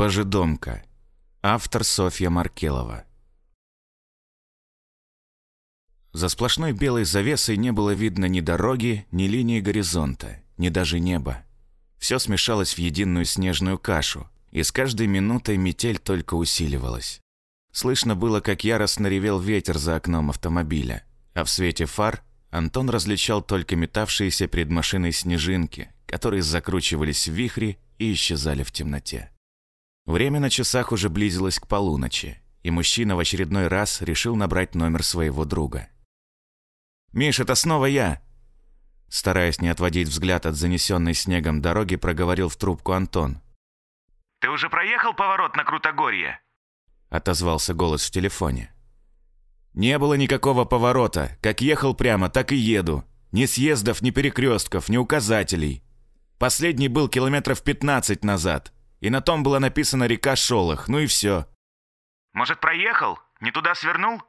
Божедомка. Автор Софья Маркелова. За сплошной белой завесой не было видно ни дороги, ни линии горизонта, ни даже неба. Все смешалось в единую снежную кашу, и с каждой минутой метель только усиливалась. Слышно было, как яростно ревел ветер за окном автомобиля, а в свете фар Антон различал только метавшиеся перед машиной снежинки, которые закручивались в вихри и исчезали в темноте. Время на часах уже близилось к полуночи, и мужчина в очередной раз решил набрать номер своего друга. «Миш, это снова я!» Стараясь не отводить взгляд от занесенной снегом дороги, проговорил в трубку Антон. «Ты уже проехал поворот на Крутогорье?» Отозвался голос в телефоне. «Не было никакого поворота. Как ехал прямо, так и еду. Ни съездов, ни перекрестков, ни указателей. Последний был километров 15 назад. И на том была написана река Шолох. Ну и все». «Может, проехал? Не туда свернул?»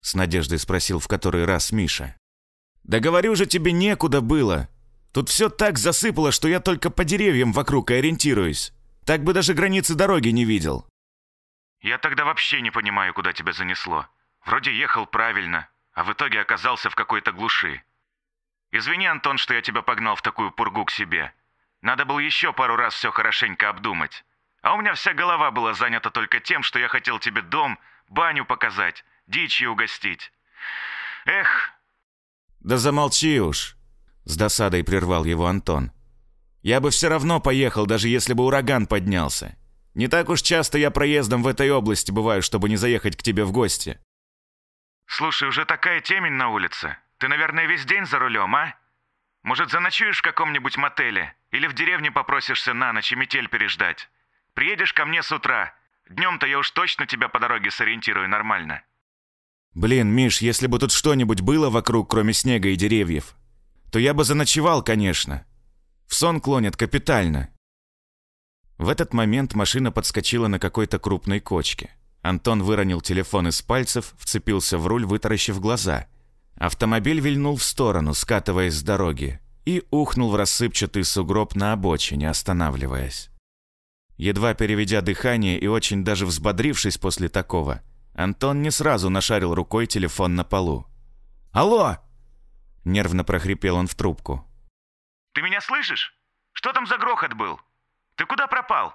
С надеждой спросил в который раз Миша. «Да говорю же, тебе некуда было. Тут все так засыпало, что я только по деревьям вокруг и ориентируюсь. Так бы даже границы дороги не видел». «Я тогда вообще не понимаю, куда тебя занесло. Вроде ехал правильно, а в итоге оказался в какой-то глуши. Извини, Антон, что я тебя погнал в такую пургу к себе. Надо было еще пару раз все хорошенько обдумать. А у меня вся голова была занята только тем, что я хотел тебе дом, баню показать, дичью угостить. Эх, «Да замолчи уж!» С досадой прервал его Антон. «Я бы все равно поехал, даже если бы ураган поднялся. Не так уж часто я проездом в этой области бываю, чтобы не заехать к тебе в гости». слушай, уже такая темень на улице. Ты, наверное, весь день за рулем, а? Может, заночуешь в каком-нибудь мотеле? Или в деревне попросишься на ночь и метель переждать? Приедешь ко мне с утра. Днем-то я уж точно тебя по дороге сориентирую нормально». «Блин, Миш, если бы тут что-нибудь было вокруг, кроме снега и деревьев, то я бы заночевал, конечно. В сон клонят капитально». В этот момент машина подскочила на какой-то крупной кочке. Антон выронил телефон из пальцев, вцепился в руль, вытаращив глаза. Автомобиль вильнул в сторону, скатываясь с дороги, и ухнул в рассыпчатый сугроб на обочине, останавливаясь. Едва переведя дыхание и очень даже взбодрившись после такого, Антон не сразу нашарил рукой телефон на полу. «Алло!» Нервно прохрипел он в трубку. «Ты меня слышишь? Что там за грохот был? Ты куда пропал?»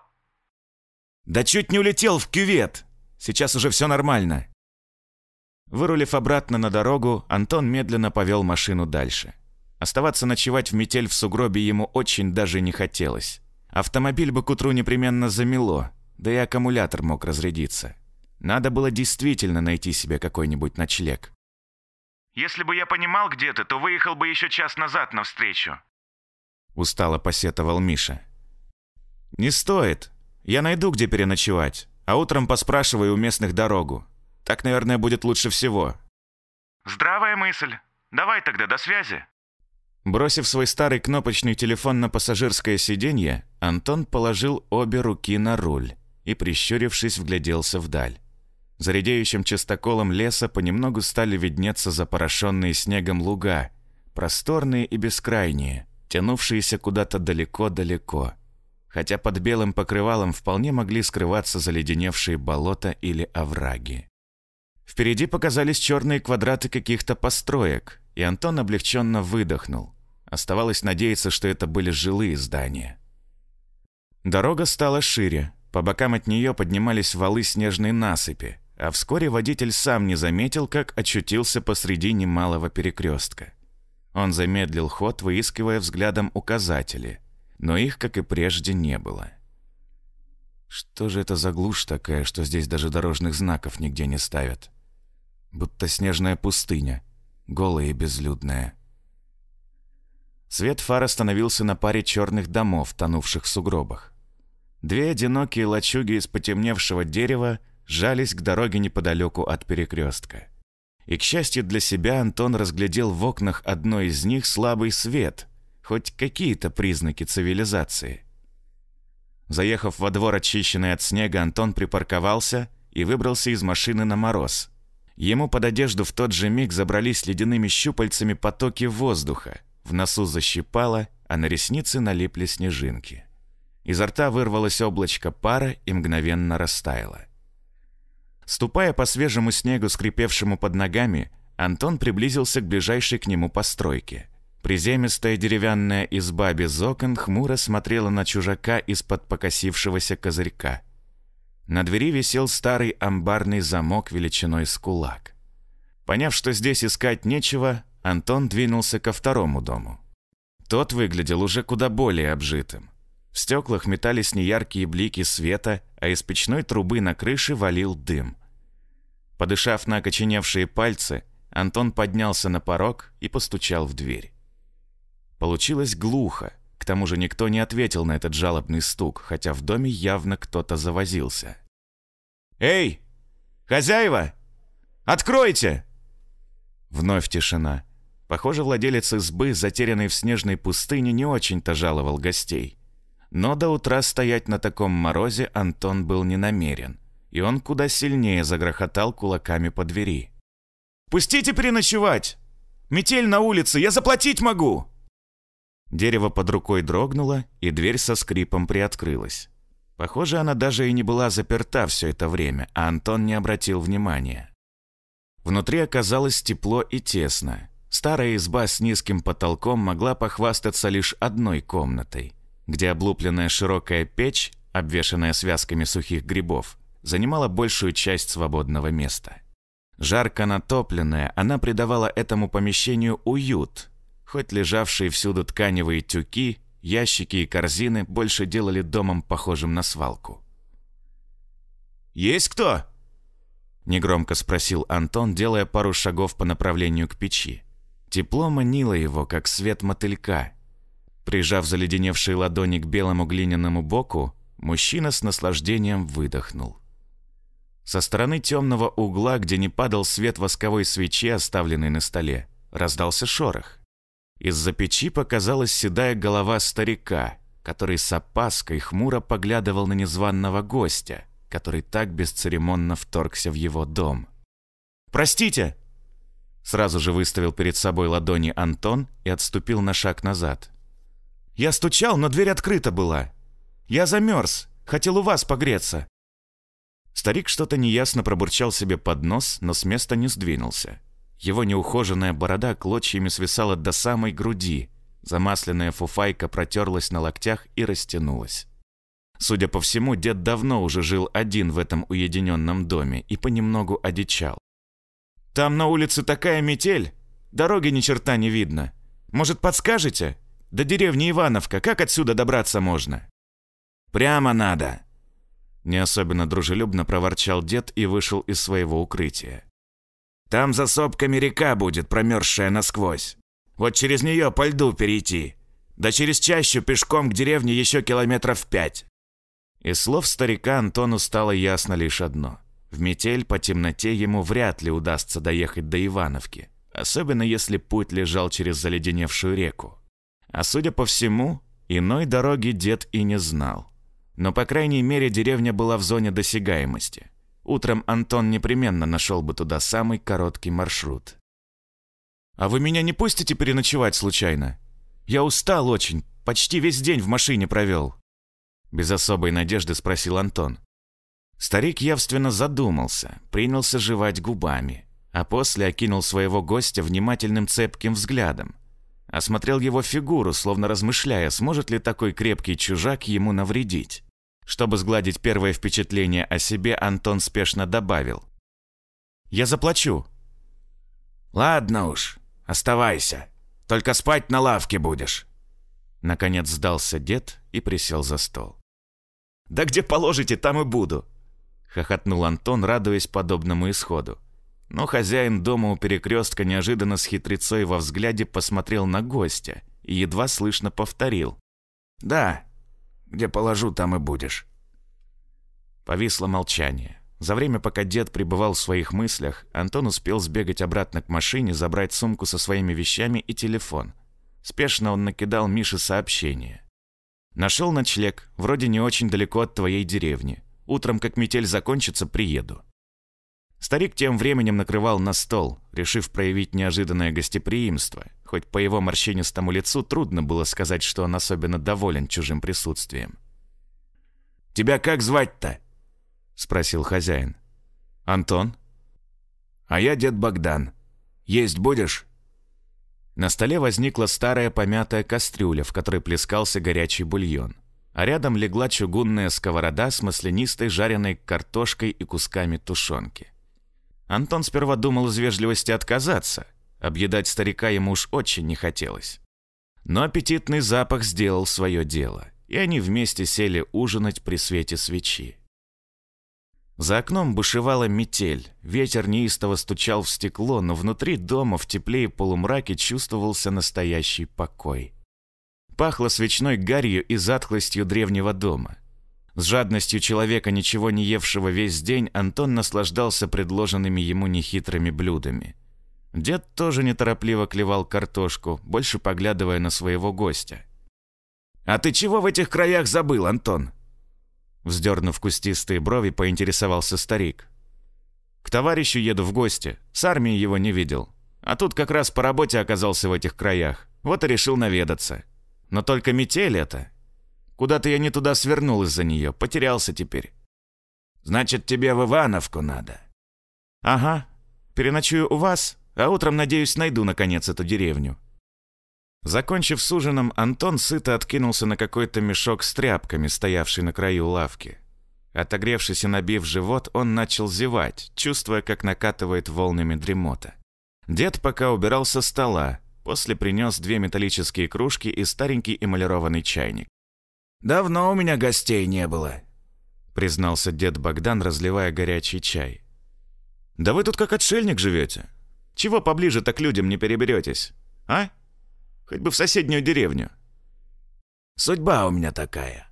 «Да чуть не улетел в кювет! Сейчас уже все нормально!» Вырулив обратно на дорогу, Антон медленно повел машину дальше. Оставаться ночевать в метель в сугробе ему очень даже не хотелось. Автомобиль бы к утру непременно замело, да и аккумулятор мог разрядиться. Надо было действительно найти себе какой-нибудь ночлег. «Если бы я понимал, где ты, то выехал бы еще час назад навстречу», устало посетовал Миша. «Не стоит. Я найду, где переночевать, а утром поспрашиваю у местных дорогу. Так, наверное, будет лучше всего». «Здравая мысль. Давай тогда, до связи». Бросив свой старый кнопочный телефон на пассажирское сиденье, Антон положил обе руки на руль и, прищурившись, вгляделся вдаль. За редеющим частоколом леса понемногу стали виднеться запорошенные снегом луга, просторные и бескрайние, тянувшиеся куда-то далеко-далеко. Хотя под белым покрывалом вполне могли скрываться заледеневшие болота или овраги. Впереди показались черные квадраты каких-то построек, и Антон облегченно выдохнул. Оставалось надеяться, что это были жилые здания. Дорога стала шире, по бокам от нее поднимались валы снежной насыпи, а вскоре водитель сам не заметил, как очутился посреди немалого перекрестка. Он замедлил ход, выискивая взглядом указатели, но их, как и прежде, не было. Что же это за глушь такая, что здесь даже дорожных знаков нигде не ставят? Будто снежная пустыня, голая и безлюдная. Свет фар остановился на паре черных домов, тонувших в сугробах. Две одинокие лачуги из потемневшего дерева жались к дороге неподалеку от перекрестка. И, к счастью для себя, Антон разглядел в окнах одной из них слабый свет, хоть какие-то признаки цивилизации. Заехав во двор, очищенный от снега, Антон припарковался и выбрался из машины на мороз. Ему под одежду в тот же миг забрались ледяными щупальцами потоки воздуха, в носу защипало, а на ресницы налипли снежинки. Изо рта вырвалось облачко пара и мгновенно растаяло. Ступая по свежему снегу, скрипевшему под ногами, Антон приблизился к ближайшей к нему постройке. Приземистая деревянная изба без окон хмуро смотрела на чужака из-под покосившегося козырька. На двери висел старый амбарный замок величиной с кулак. Поняв, что здесь искать нечего, Антон двинулся ко второму дому. Тот выглядел уже куда более обжитым. В стеклах метались неяркие блики света, а из печной трубы на крыше валил дым. Подышав на окоченевшие пальцы, Антон поднялся на порог и постучал в дверь. Получилось глухо, к тому же никто не ответил на этот жалобный стук, хотя в доме явно кто-то завозился. «Эй! Хозяева! Откройте!» Вновь тишина. Похоже, владелец избы, затерянный в снежной пустыне, не очень-то жаловал гостей. Но до утра стоять на таком морозе Антон был не намерен, и он куда сильнее загрохотал кулаками по двери. «Пустите переночевать! Метель на улице, я заплатить могу!» Дерево под рукой дрогнуло, и дверь со скрипом приоткрылась. Похоже, она даже и не была заперта все это время, а Антон не обратил внимания. Внутри оказалось тепло и тесно. Старая изба с низким потолком могла похвастаться лишь одной комнатой, где облупленная широкая печь, обвешанная связками сухих грибов, занимала большую часть свободного места. Жарко натопленная, она придавала этому помещению уют, хоть лежавшие всюду тканевые тюки, ящики и корзины больше делали домом похожим на свалку. «Есть кто?» Негромко спросил Антон, делая пару шагов по направлению к печи. Тепло манило его, как свет мотылька. Прижав заледеневшие ладони к белому глиняному боку, мужчина с наслаждением выдохнул. Со стороны темного угла, где не падал свет восковой свечи, оставленной на столе, раздался шорох. Из-за печи показалась седая голова старика, который с опаской хмуро поглядывал на незваного гостя, который так бесцеремонно вторгся в его дом. «Простите!» Сразу же выставил перед собой ладони Антон и отступил на шаг назад. «Я стучал, но дверь открыта была. Я замерз, хотел у вас погреться». Старик что-то неясно пробурчал себе под нос, но с места не сдвинулся. Его неухоженная борода клочьями свисала до самой груди, замасленная фуфайка протерлась на локтях и растянулась. Судя по всему, дед давно уже жил один в этом уединенном доме и понемногу одичал. «Там на улице такая метель, дороги ни черта не видно. Может, подскажете? До деревни Ивановка, как отсюда добраться можно?» «Прямо надо!» Не особенно дружелюбно проворчал дед и вышел из своего укрытия. «Там за сопками река будет, промерзшая насквозь. Вот через нее по льду перейти. Да через чащу пешком к деревне еще километров пять. Из слов старика Антону стало ясно лишь одно. В метель по темноте ему вряд ли удастся доехать до Ивановки, особенно если путь лежал через заледеневшую реку. А судя по всему, иной дороги дед и не знал. Но, по крайней мере, деревня была в зоне досягаемости. Утром Антон непременно нашел бы туда самый короткий маршрут. «А вы меня не пустите переночевать случайно? Я устал очень, почти весь день в машине провел», без особой надежды спросил Антон. Старик явственно задумался, принялся жевать губами, а после окинул своего гостя внимательным цепким взглядом. Осмотрел его фигуру, словно размышляя, сможет ли такой крепкий чужак ему навредить. Чтобы сгладить первое впечатление о себе, Антон спешно добавил. «Я заплачу». «Ладно уж, оставайся. Только спать на лавке будешь». Наконец сдался дед и присел за стол. «Да где положите, там и буду!» Хохотнул Антон, радуясь подобному исходу. Но хозяин дома у перекрестка неожиданно с хитрецой во взгляде посмотрел на гостя и едва слышно повторил. «Да, где положу, там и будешь». Повисло молчание. За время, пока дед пребывал в своих мыслях, Антон успел сбегать обратно к машине, забрать сумку со своими вещами и телефон. Спешно он накидал Мише сообщение. Нашел ночлег, вроде не очень далеко от твоей деревни. Утром, как метель закончится, приеду». Старик тем временем накрывал на стол, решив проявить неожиданное гостеприимство, хоть по его морщинистому лицу трудно было сказать, что он особенно доволен чужим присутствием. Тебя как звать-то?» — спросил хозяин. «Антон?» «А я дед Богдан. Есть будешь?» На столе возникла старая помятая кастрюля, в которой плескался горячий бульон, а рядом легла чугунная сковорода с маслянистой жареной картошкой и кусками тушенки. Антон сперва думал из вежливости отказаться, объедать старика ему уж очень не хотелось. Но аппетитный запах сделал свое дело, и они вместе сели ужинать при свете свечи. За окном бушевала метель, ветер неистово стучал в стекло, но внутри дома в тепле и полумраке чувствовался настоящий покой. Пахло свечной гарью и затхлостью древнего дома. С жадностью человека, ничего не евшего весь день, Антон наслаждался предложенными ему нехитрыми блюдами. Дед тоже неторопливо клевал картошку, больше поглядывая на своего гостя. «А ты чего в этих краях забыл, Антон?» Вздернув кустистые брови, поинтересовался старик. «К товарищу еду в гости. С армии его не видел. А тут как раз по работе оказался в этих краях. Вот и решил наведаться. Но только метель это. Куда-то я не туда свернул из-за нее. Потерялся теперь». «Значит, тебе в Ивановку надо?» «Ага. Переночую у вас, а утром, надеюсь, найду, наконец, эту деревню». Закончив с ужином, Антон сыто откинулся на какой-то мешок с тряпками, стоявший на краю лавки. Отогревшись и набив живот, он начал зевать, чувствуя, как накатывает волнами дремота. Дед пока убирал со стола, после принес две металлические кружки и старенький эмалированный чайник. «Давно у меня гостей не было», — признался дед Богдан, разливая горячий чай. «Да вы тут как отшельник живете. Чего поближе так людям не переберетесь, а?» Хоть бы в соседнюю деревню. Судьба у меня такая.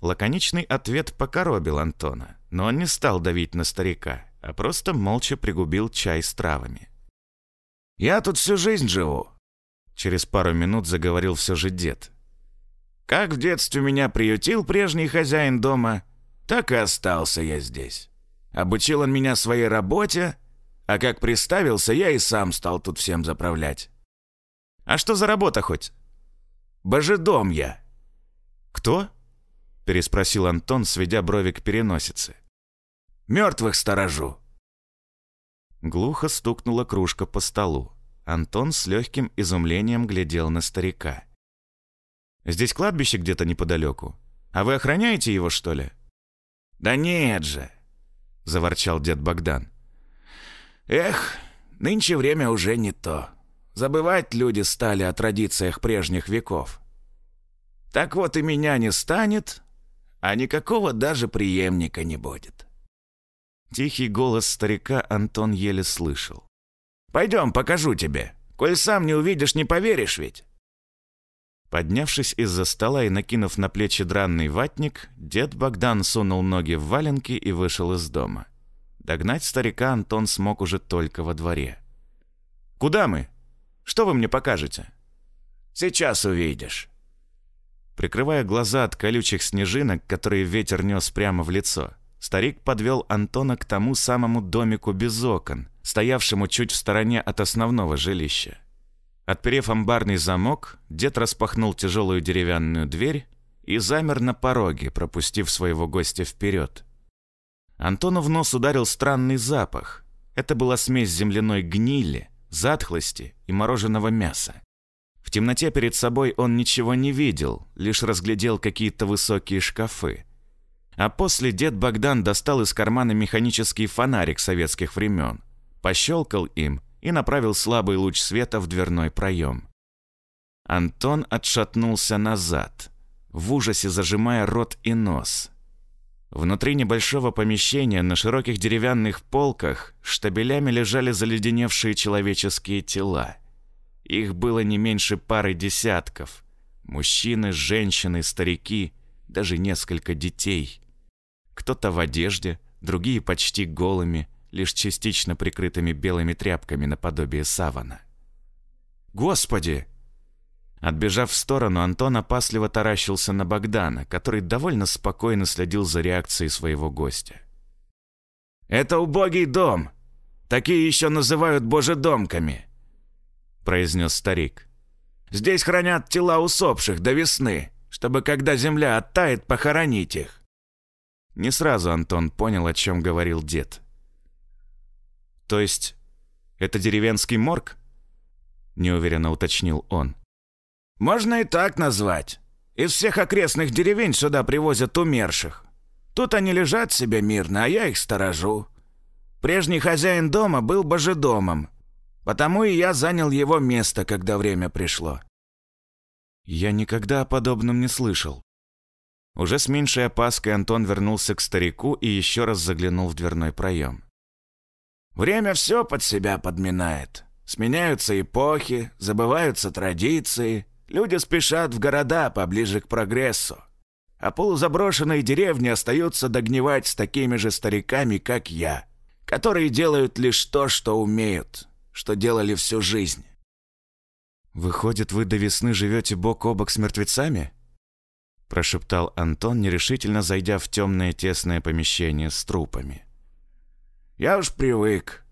Лаконичный ответ покоробил Антона, но он не стал давить на старика, а просто молча пригубил чай с травами. «Я тут всю жизнь живу», — через пару минут заговорил все же дед. «Как в детстве меня приютил прежний хозяин дома, так и остался я здесь. Обучил он меня своей работе, а как приставился, я и сам стал тут всем заправлять. А что за работа хоть? Божедом я. Кто? Переспросил Антон, сведя брови к переносице. Мертвых сторожу. Глухо стукнула кружка по столу. Антон с легким изумлением глядел на старика. «Здесь кладбище где-то неподалеку. А вы охраняете его, что ли?» «Да нет же!» — заворчал дед Богдан. «Эх, нынче время уже не то. Забывать люди стали о традициях прежних веков. Так вот и меня не станет, а никакого даже преемника не будет. Тихий голос старика Антон еле слышал. «Пойдем, покажу тебе. Коль сам не увидишь, не поверишь ведь». Поднявшись из-за стола и накинув на плечи дранный ватник, дед Богдан сунул ноги в валенки и вышел из дома. Догнать старика Антон смог уже только во дворе. «Куда мы?» Что вы мне покажете?» «Сейчас увидишь». Прикрывая глаза от колючих снежинок, которые ветер нес прямо в лицо, старик подвел Антона к тому самому домику без окон, стоявшему чуть в стороне от основного жилища. Отперев амбарный замок, дед распахнул тяжелую деревянную дверь и замер на пороге, пропустив своего гостя вперед. Антону в нос ударил странный запах. Это была смесь земляной гнили, затхлости и мороженого мяса. В темноте перед собой он ничего не видел, лишь разглядел какие-то высокие шкафы. А после дед Богдан достал из кармана механический фонарик советских времен, пощелкал им и направил слабый луч света в дверной проем. Антон отшатнулся назад, в ужасе зажимая рот и нос. Внутри небольшого помещения на широких деревянных полках штабелями лежали заледеневшие человеческие тела. Их было не меньше пары десятков. Мужчины, женщины, старики, даже несколько детей. Кто-то в одежде, другие почти голыми, лишь частично прикрытыми белыми тряпками наподобие савана. «Господи!» Отбежав в сторону, Антон опасливо таращился на Богдана, который довольно спокойно следил за реакцией своего гостя. «Это убогий дом. Такие еще называют божедомками», — произнес старик. «Здесь хранят тела усопших до весны, чтобы, когда земля оттает, похоронить их. Не сразу Антон понял, о чем говорил дед. «То есть это деревенский морг?» Неуверенно уточнил он. «Можно и так назвать. Из всех окрестных деревень сюда привозят умерших. Тут они лежат себе мирно, а я их сторожу. Прежний хозяин дома был божедомом, потому и я занял его место, когда время пришло». «Я никогда о подобном не слышал», уже с меньшей опаской Антон вернулся к старику и еще раз заглянул в дверной проем. «Время все под себя подминает. Сменяются эпохи, забываются традиции, люди спешат в города поближе к прогрессу. А полузаброшенные деревни остаются догнивать с такими же стариками, как я, которые делают лишь то, что умеют, что делали всю жизнь». «Выходит, вы до весны живете бок о бок с мертвецами?» прошептал Антон, нерешительно зайдя в темное тесное помещение с трупами. «Я уж привык».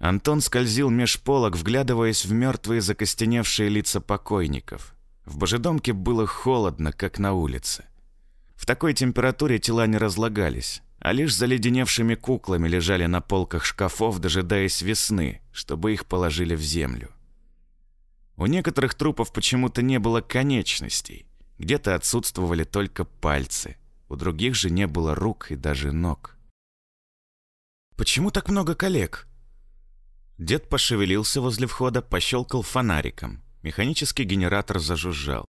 Антон скользил меж полок, вглядываясь в мертвые закостеневшие лица покойников. В божедомке было холодно, как на улице. В такой температуре тела не разлагались, а лишь заледеневшими куклами лежали на полках шкафов, дожидаясь весны, чтобы их положили в землю. У некоторых трупов почему-то не было конечностей, где-то отсутствовали только пальцы, у других же не было рук и даже ног. «Почему так много коллег?» Дед пошевелился возле входа, пощелкал фонариком. Механический генератор зажужжал.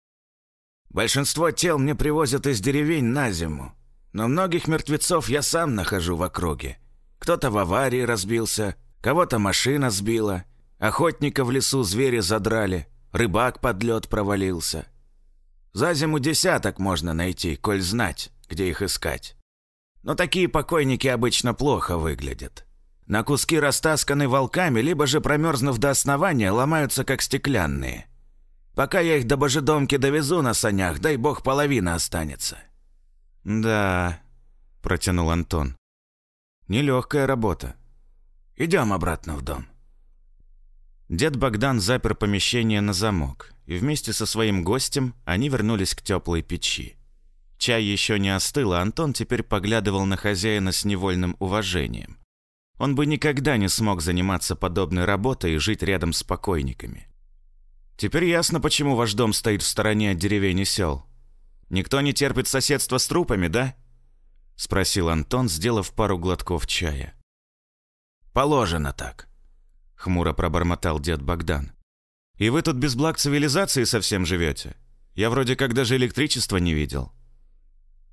«Большинство тел мне привозят из деревень на зиму. Но многих мертвецов я сам нахожу в округе. Кто-то в аварии разбился, кого-то машина сбила, охотника в лесу звери задрали, рыбак под лед провалился. За зиму десяток можно найти, коль знать, где их искать. Но такие покойники обычно плохо выглядят. На куски растасканы волками, либо же, промерзнув до основания, ломаются как стеклянные. Пока я их до божедомки довезу на санях, дай бог половина останется. «Да», — протянул Антон. «Нелегкая работа. Идем обратно в дом». Дед Богдан запер помещение на замок, и вместе со своим гостем они вернулись к теплой печи. Чай еще не остыл, а Антон теперь поглядывал на хозяина с невольным уважением. Он бы никогда не смог заниматься подобной работой и жить рядом с покойниками. Теперь ясно, почему ваш дом стоит в стороне от деревень и сел. Никто не терпит соседства с трупами, да? Спросил Антон, сделав пару глотков чая. Положено так. Хмуро пробормотал дед Богдан. «И вы тут без благ цивилизации совсем живете? Я вроде как даже электричества не видел».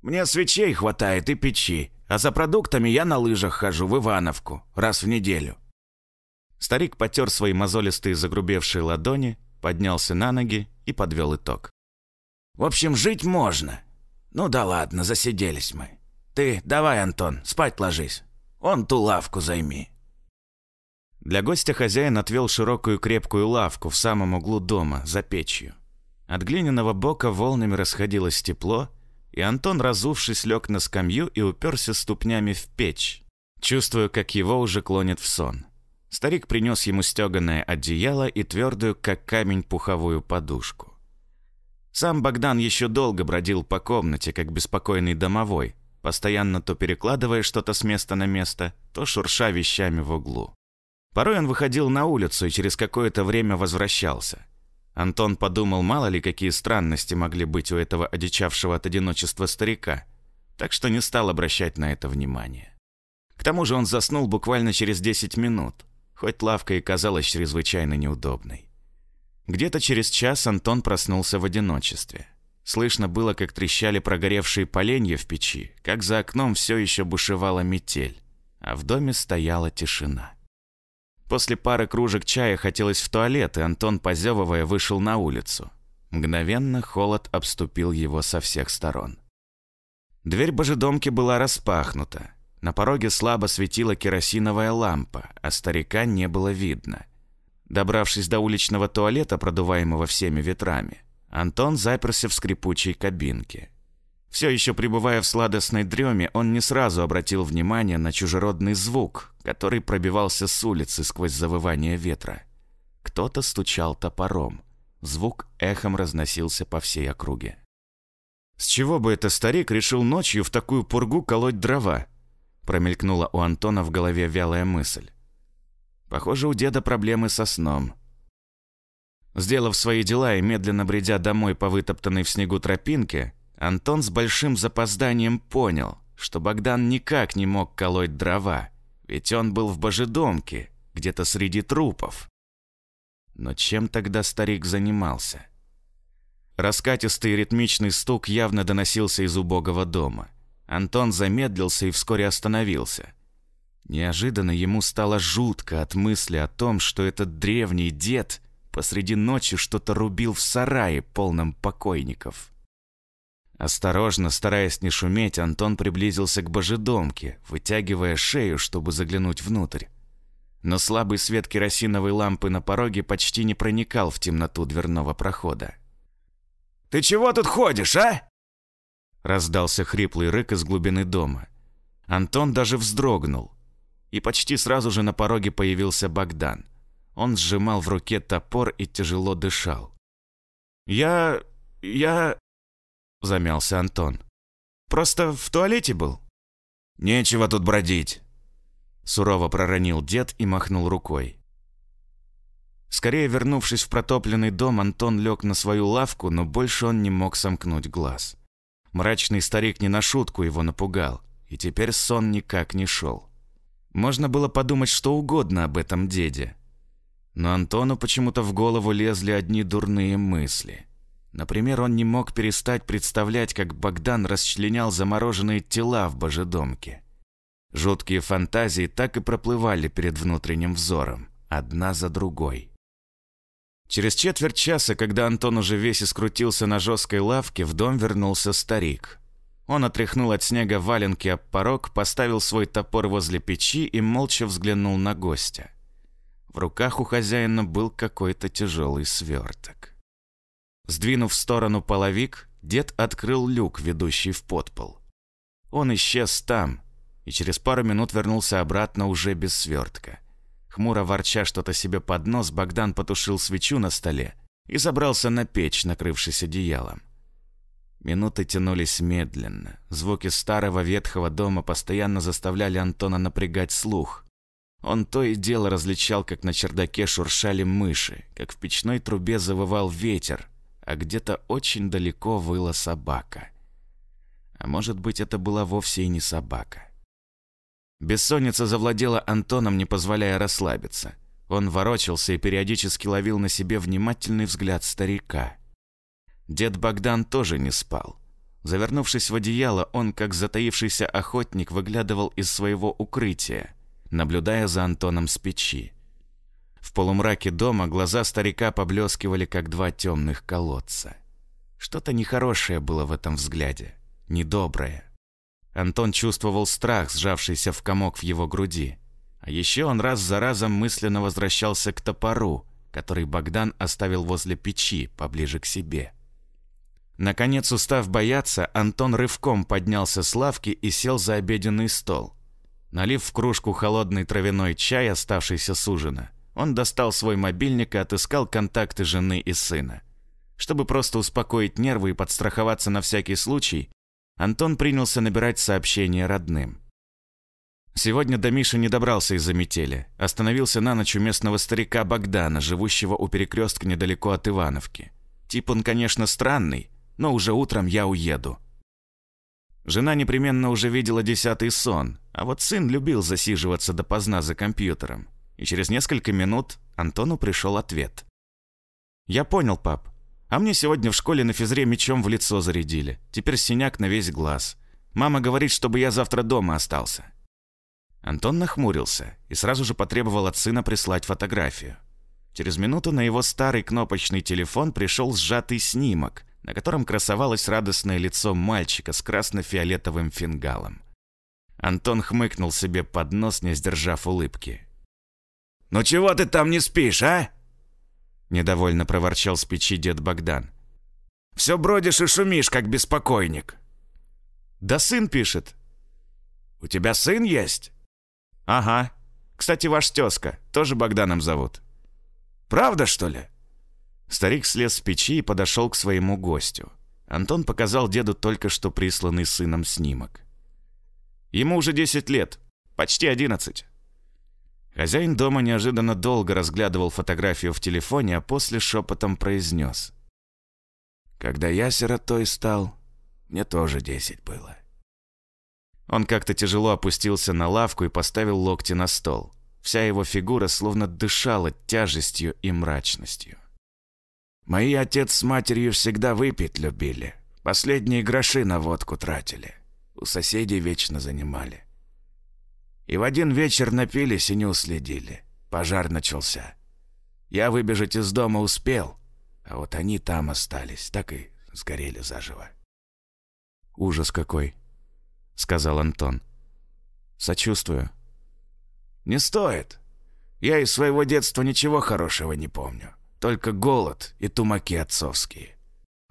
«Мне свечей хватает и печи, а за продуктами я на лыжах хожу в Ивановку раз в неделю». Старик потер свои мозолистые загрубевшие ладони, поднялся на ноги и подвел итог. «В общем, жить можно. Ну да ладно, засиделись мы. Ты давай, Антон, спать ложись. Он ту лавку займи». Для гостя хозяин отвел широкую крепкую лавку в самом углу дома, за печью. От глиняного бока волнами расходилось тепло, и Антон, разувшись, лег на скамью и уперся ступнями в печь, чувствуя, как его уже клонит в сон. Старик принес ему стеганое одеяло и твердую, как камень, пуховую подушку. Сам Богдан еще долго бродил по комнате, как беспокойный домовой, постоянно то перекладывая что-то с места на место, то шурша вещами в углу. Порой он выходил на улицу и через какое-то время возвращался. Антон подумал, мало ли какие странности могли быть у этого одичавшего от одиночества старика, так что не стал обращать на это внимание. К тому же он заснул буквально через 10 минут, хоть лавка и казалась чрезвычайно неудобной. Где-то через час Антон проснулся в одиночестве. Слышно было, как трещали прогоревшие поленья в печи, как за окном все еще бушевала метель, а в доме стояла тишина. После пары кружек чая хотелось в туалет, и Антон, позевывая, вышел на улицу. Мгновенно холод обступил его со всех сторон. Дверь божедомки была распахнута. На пороге слабо светила керосиновая лампа, а старика не было видно. Добравшись до уличного туалета, продуваемого всеми ветрами, Антон заперся в скрипучей кабинке. Все еще пребывая в сладостной дреме, он не сразу обратил внимание на чужеродный звук, который пробивался с улицы сквозь завывание ветра. Кто-то стучал топором. Звук эхом разносился по всей округе. С чего бы это старик решил ночью в такую пургу колоть дрова? Промелькнула у Антона в голове вялая мысль. Похоже, у деда проблемы со сном. Сделав свои дела и медленно бредя домой по вытоптанной в снегу тропинке, Антон с большим запозданием понял, что Богдан никак не мог колоть дрова, ведь он был в божедомке, где-то среди трупов. Но чем тогда старик занимался? Раскатистый ритмичный стук явно доносился из убогого дома. Антон замедлился и вскоре остановился. Неожиданно ему стало жутко от мысли о том, что этот древний дед посреди ночи что-то рубил в сарае, полном покойников. Осторожно, стараясь не шуметь, Антон приблизился к божедомке, вытягивая шею, чтобы заглянуть внутрь. Но слабый свет керосиновой лампы на пороге почти не проникал в темноту дверного прохода. «Ты чего тут ходишь, а?» Раздался хриплый рык из глубины дома. Антон даже вздрогнул. И почти сразу же на пороге появился Богдан – он сжимал в руке топор и тяжело дышал. «Я... я...» — замялся Антон. «Просто в туалете был». «Нечего тут бродить», — сурово проронил дед и махнул рукой. Скорее вернувшись в протопленный дом, Антон лег на свою лавку, но больше он не мог сомкнуть глаз. Мрачный старик не на шутку его напугал, и теперь сон никак не шел. Можно было подумать что угодно об этом деде, но Антону почему-то в голову лезли одни дурные мысли. Например, он не мог перестать представлять, как Богдан расчленял замороженные тела в божедомке. Жуткие фантазии так и проплывали перед внутренним взором, одна за другой. Через четверть часа, когда Антон уже весь искрутился на жесткой лавке, в дом вернулся старик. Он отряхнул от снега валенки об порог, поставил свой топор возле печи и молча взглянул на гостя. В руках у хозяина был какой-то тяжелый сверток. Сдвинув в сторону половик, дед открыл люк, ведущий в подпол. Он исчез там, и через пару минут вернулся обратно уже без свертка. Хмуро ворча что-то себе под нос, Богдан потушил свечу на столе и забрался на печь, накрывшись одеялом. Минуты тянулись медленно. Звуки старого ветхого дома постоянно заставляли Антона напрягать слух. Он то и дело различал, как на чердаке шуршали мыши, как в печной трубе завывал ветер, а где-то очень далеко выла собака. А может быть, это была вовсе и не собака. Бессонница завладела Антоном, не позволяя расслабиться. Он ворочался и периодически ловил на себе внимательный взгляд старика. Дед Богдан тоже не спал. Завернувшись в одеяло, он, как затаившийся охотник, выглядывал из своего укрытия – наблюдая за Антоном с печи. В полумраке дома глаза старика поблескивали, как два темных колодца. Что-то нехорошее было в этом взгляде, недоброе. Антон чувствовал страх, сжавшийся в комок в его груди. А еще он раз за разом мысленно возвращался к топору, который Богдан оставил возле печи, поближе к себе. Наконец, устав бояться, Антон рывком поднялся с лавки и сел за обеденный стол. Налив в кружку холодный травяной чай, оставшийся с ужина, он достал свой мобильник и отыскал контакты жены и сына. Чтобы просто успокоить нервы и подстраховаться на всякий случай, Антон принялся набирать сообщения родным. Сегодня до Миши не добрался из-за метели. Остановился на ночь у местного старика Богдана, живущего у перекрестка недалеко от Ивановки. Тип он, конечно, странный, но уже утром я уеду. Жена непременно уже видела десятый сон, а вот сын любил засиживаться допоздна за компьютером. И через несколько минут Антону пришел ответ. «Я понял, пап. А мне сегодня в школе на физре мечом в лицо зарядили. Теперь синяк на весь глаз. Мама говорит, чтобы я завтра дома остался». Антон нахмурился и сразу же потребовал от сына прислать фотографию. Через минуту на его старый кнопочный телефон пришел сжатый снимок, на котором красовалось радостное лицо мальчика с красно-фиолетовым фингалом. Антон хмыкнул себе под нос, не сдержав улыбки. «Ну чего ты там не спишь, а?» Недовольно проворчал с печи дед Богдан. «Все бродишь и шумишь, как беспокойник». «Да сын пишет». «У тебя сын есть?» «Ага. Кстати, ваш тезка, тоже Богданом зовут». «Правда, что ли?» Старик слез с печи и подошел к своему гостю. Антон показал деду только что присланный сыном снимок. Ему уже 10 лет, почти 11. Хозяин дома неожиданно долго разглядывал фотографию в телефоне, а после шепотом произнес. «Когда я сиротой стал, мне тоже 10 было». Он как-то тяжело опустился на лавку и поставил локти на стол. Вся его фигура словно дышала тяжестью и мрачностью. Мои отец с матерью всегда выпить любили. Последние гроши на водку тратили. У соседей вечно занимали. И в один вечер напились и не уследили. Пожар начался. Я выбежать из дома успел, а вот они там остались, так и сгорели заживо. «Ужас какой!» — сказал Антон. «Сочувствую». «Не стоит. Я из своего детства ничего хорошего не помню. Только голод и тумаки отцовские.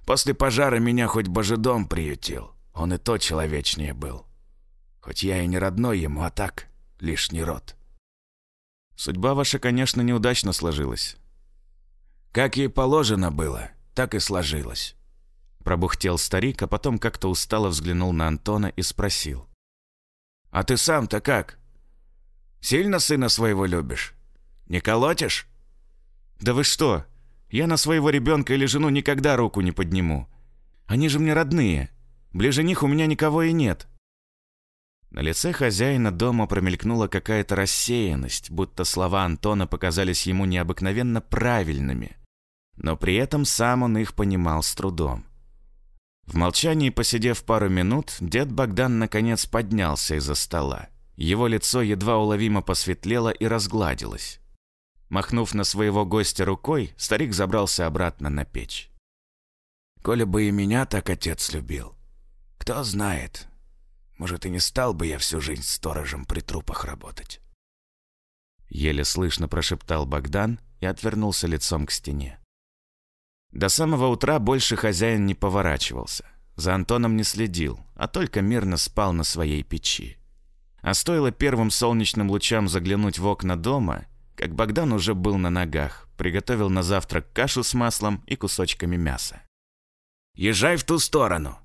После пожара меня хоть божедом приютил. Он и то человечнее был. Хоть я и не родной ему, а так, лишний род. Судьба ваша, конечно, неудачно сложилась. Как ей положено было, так и сложилось. Пробухтел старик, а потом как-то устало взглянул на Антона и спросил. «А ты сам-то как? Сильно сына своего любишь? Не колотишь?» «Да вы что? Я на своего ребенка или жену никогда руку не подниму. Они же мне родные. Ближе них у меня никого и нет». На лице хозяина дома промелькнула какая-то рассеянность, будто слова Антона показались ему необыкновенно правильными. Но при этом сам он их понимал с трудом. В молчании, посидев пару минут, дед Богдан наконец поднялся из-за стола. Его лицо едва уловимо посветлело и разгладилось. Махнув на своего гостя рукой, старик забрался обратно на печь. «Коля бы и меня так отец любил. Кто знает, может, и не стал бы я всю жизнь сторожем при трупах работать». Еле слышно прошептал Богдан и отвернулся лицом к стене. До самого утра больше хозяин не поворачивался. За Антоном не следил, а только мирно спал на своей печи. А стоило первым солнечным лучам заглянуть в окна дома, как Богдан уже был на ногах, приготовил на завтрак кашу с маслом и кусочками мяса. «Езжай в ту сторону!» –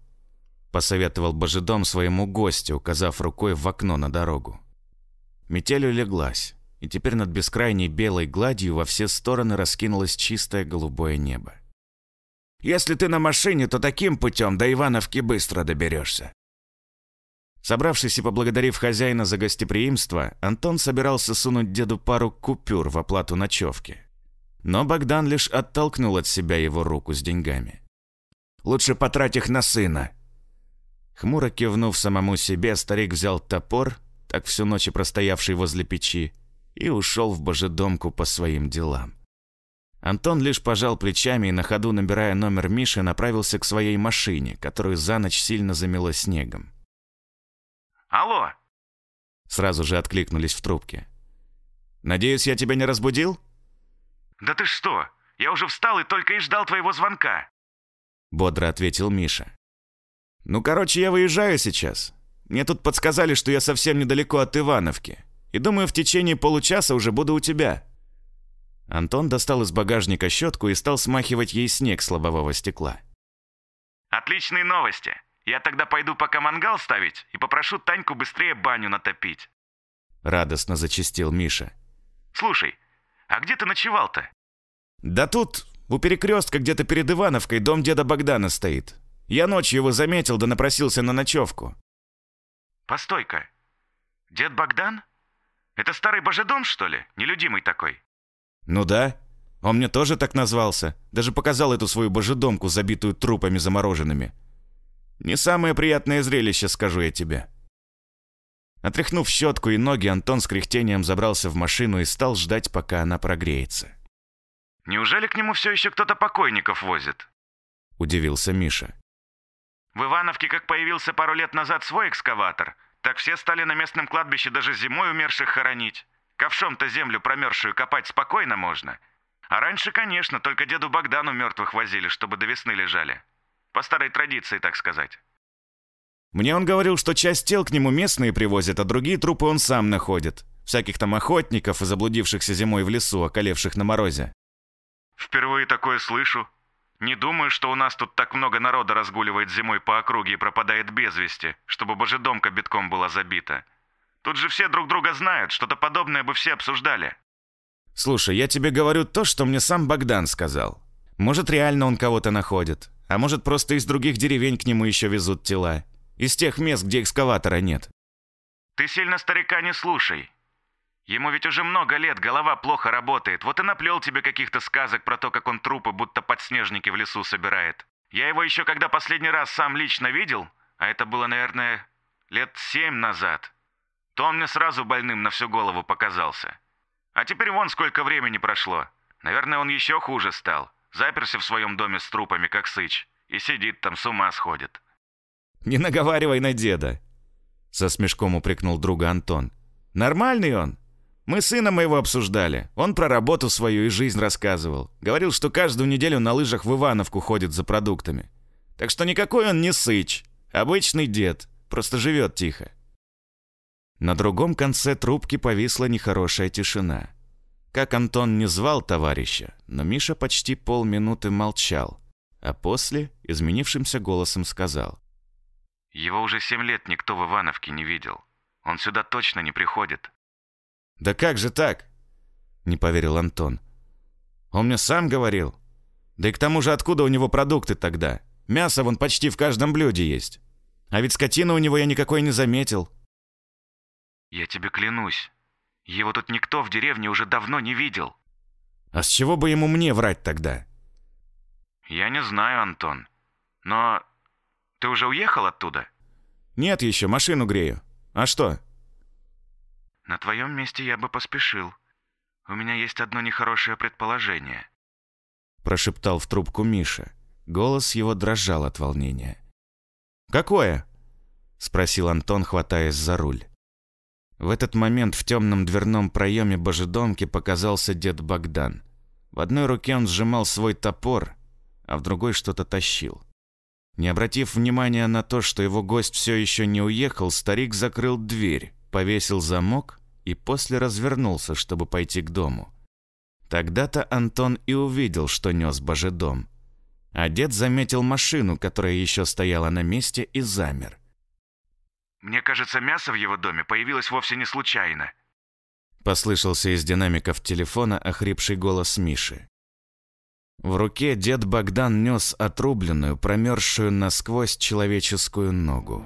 посоветовал Божедом своему гостю, указав рукой в окно на дорогу. Метель улеглась, и теперь над бескрайней белой гладью во все стороны раскинулось чистое голубое небо. «Если ты на машине, то таким путем до Ивановки быстро доберешься. Собравшись и поблагодарив хозяина за гостеприимство, Антон собирался сунуть деду пару купюр в оплату ночевки. Но Богдан лишь оттолкнул от себя его руку с деньгами. «Лучше потрать их на сына». Хмуро кивнув самому себе, старик взял топор, так всю ночь и простоявший возле печи, и ушел в божедомку по своим делам. Антон лишь пожал плечами и на ходу, набирая номер Миши, направился к своей машине, которую за ночь сильно замело снегом. Алло!» Сразу же откликнулись в трубке. «Надеюсь, я тебя не разбудил?» «Да ты что? Я уже встал и только и ждал твоего звонка!» Бодро ответил Миша. «Ну, короче, я выезжаю сейчас. Мне тут подсказали, что я совсем недалеко от Ивановки. И думаю, в течение получаса уже буду у тебя». Антон достал из багажника щетку и стал смахивать ей снег с лобового стекла. «Отличные новости! Я тогда пойду пока мангал ставить и попрошу Таньку быстрее баню натопить. Радостно зачистил Миша. Слушай, а где ты ночевал-то? Да тут, у перекрестка где-то перед Ивановкой дом деда Богдана стоит. Я ночью его заметил да напросился на ночевку. Постой-ка. Дед Богдан? Это старый божедом, что ли? Нелюдимый такой? Ну да. Он мне тоже так назвался. Даже показал эту свою божедомку, забитую трупами замороженными. Не самое приятное зрелище, скажу я тебе. Отряхнув щетку и ноги, Антон с кряхтением забрался в машину и стал ждать, пока она прогреется. «Неужели к нему все еще кто-то покойников возит?» – удивился Миша. «В Ивановке, как появился пару лет назад свой экскаватор, так все стали на местном кладбище даже зимой умерших хоронить. Ковшом-то землю промерзшую копать спокойно можно. А раньше, конечно, только деду Богдану мертвых возили, чтобы до весны лежали. По старой традиции, так сказать. Мне он говорил, что часть тел к нему местные привозят, а другие трупы он сам находит. Всяких там охотников и заблудившихся зимой в лесу, околевших на морозе. Впервые такое слышу. Не думаю, что у нас тут так много народа разгуливает зимой по округе и пропадает без вести, чтобы божедомка битком была забита. Тут же все друг друга знают, что-то подобное бы все обсуждали. Слушай, я тебе говорю то, что мне сам Богдан сказал. Может, реально он кого-то находит, а может, просто из других деревень к нему еще везут тела. Из тех мест, где экскаватора нет. Ты сильно старика не слушай. Ему ведь уже много лет, голова плохо работает. Вот и наплел тебе каких-то сказок про то, как он трупы будто подснежники в лесу собирает. Я его еще когда последний раз сам лично видел, а это было, наверное, лет семь назад, то он мне сразу больным на всю голову показался. А теперь вон сколько времени прошло. Наверное, он еще хуже стал. Заперся в своем доме с трупами, как сыч. И сидит там, с ума сходит. «Не наговаривай на деда!» Со смешком упрекнул друга Антон. «Нормальный он. Мы сына моего обсуждали. Он про работу свою и жизнь рассказывал. Говорил, что каждую неделю на лыжах в Ивановку ходит за продуктами. Так что никакой он не сыч. Обычный дед. Просто живет тихо. На другом конце трубки повисла нехорошая тишина. Как Антон не звал товарища, но Миша почти полминуты молчал, а после изменившимся голосом сказал. «Его уже семь лет никто в Ивановке не видел. Он сюда точно не приходит». «Да как же так?» — не поверил Антон. «Он мне сам говорил. Да и к тому же откуда у него продукты тогда? Мясо вон почти в каждом блюде есть. А ведь скотины у него я никакой не заметил». «Я тебе клянусь, его тут никто в деревне уже давно не видел». «А с чего бы ему мне врать тогда?» «Я не знаю, Антон. Но ты уже уехал оттуда?» «Нет еще, машину грею. А что?» «На твоем месте я бы поспешил. У меня есть одно нехорошее предположение». Прошептал в трубку Миша. Голос его дрожал от волнения. «Какое?» Спросил Антон, хватаясь за руль. В этот момент в темном дверном проеме божедомки показался дед Богдан. В одной руке он сжимал свой топор, а в другой что-то тащил. Не обратив внимания на то, что его гость все еще не уехал, старик закрыл дверь, повесил замок и после развернулся, чтобы пойти к дому. Тогда-то Антон и увидел, что нес божедом. А дед заметил машину, которая еще стояла на месте, и замер. Мне кажется, мясо в его доме появилось вовсе не случайно. Послышался из динамиков телефона охрипший голос Миши. В руке дед Богдан нес отрубленную, промерзшую насквозь человеческую ногу.